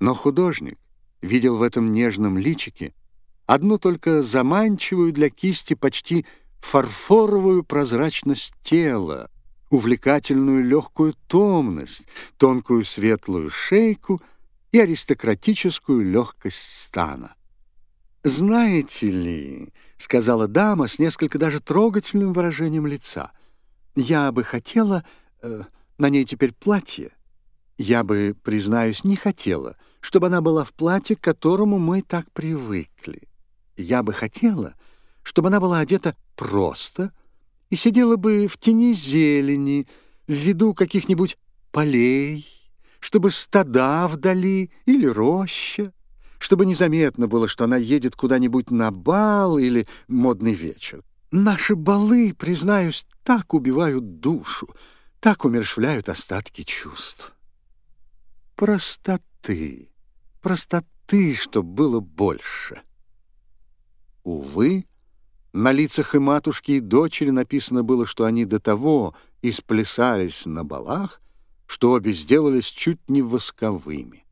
Но художник видел в этом нежном личике одну только заманчивую для кисти почти фарфоровую прозрачность тела, увлекательную легкую томность, тонкую светлую шейку и аристократическую легкость стана. «Знаете ли», — сказала дама с несколько даже трогательным выражением лица, «я бы хотела... Э, на ней теперь платье. Я бы, признаюсь, не хотела, чтобы она была в платье, к которому мы так привыкли. Я бы хотела, чтобы она была одета просто и сидела бы в тени зелени, в виду каких-нибудь полей, чтобы стада вдали или роща, чтобы незаметно было, что она едет куда-нибудь на бал или модный вечер. Наши балы, признаюсь, так убивают душу, так умершвляют остатки чувств. Простоты, простоты, чтоб было больше. Увы, на лицах и матушки, и дочери написано было, что они до того исплясались на балах, что обе сделались чуть не восковыми.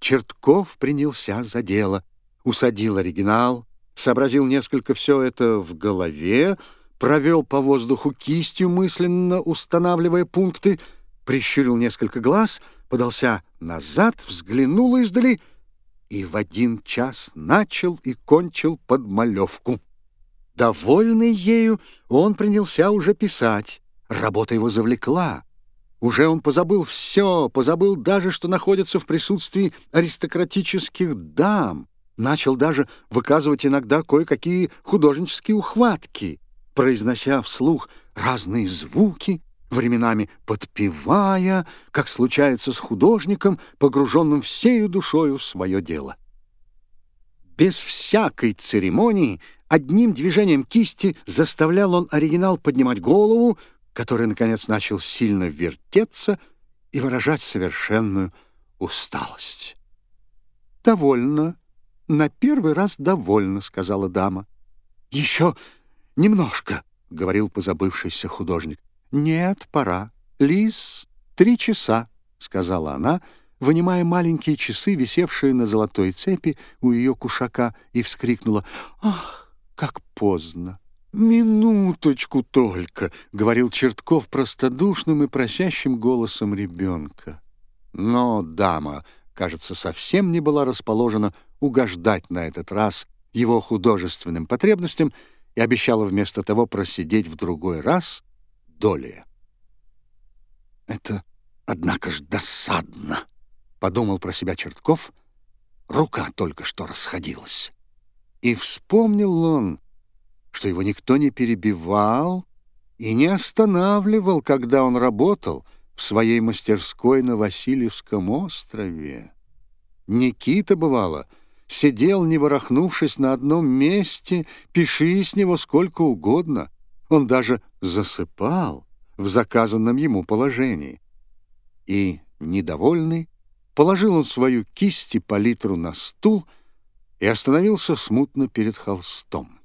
Чертков принялся за дело, усадил оригинал, сообразил несколько все это в голове, провел по воздуху кистью, мысленно устанавливая пункты, прищурил несколько глаз, подался назад, взглянул издали и в один час начал и кончил подмалевку. Довольный ею, он принялся уже писать. Работа его завлекла. Уже он позабыл все, позабыл даже, что находится в присутствии аристократических дам. Начал даже выказывать иногда кое-какие художнические ухватки, произнося вслух разные звуки, временами подпевая, как случается с художником, погруженным всею душою в свое дело. Без всякой церемонии одним движением кисти заставлял он оригинал поднимать голову, который, наконец, начал сильно вертеться и выражать совершенную усталость. «Довольно. На первый раз довольно», — сказала дама. «Еще немножко», — говорил позабывшийся художник. «Нет, пора. Лис, три часа», — сказала она, вынимая маленькие часы, висевшие на золотой цепи у ее кушака, и вскрикнула «Ах, как поздно!» «Минуточку только», — говорил Чертков простодушным и просящим голосом ребенка. Но дама, кажется, совсем не была расположена угождать на этот раз его художественным потребностям и обещала вместо того просидеть в другой раз долее. «Это, однако ж, досадно», — подумал про себя Чертков. Рука только что расходилась. И вспомнил он, что его никто не перебивал и не останавливал, когда он работал в своей мастерской на Васильевском острове. Никита, бывало, сидел, не ворохнувшись на одном месте, пиши с него сколько угодно, он даже засыпал в заказанном ему положении. И, недовольный, положил он свою кисть и палитру на стул и остановился смутно перед холстом.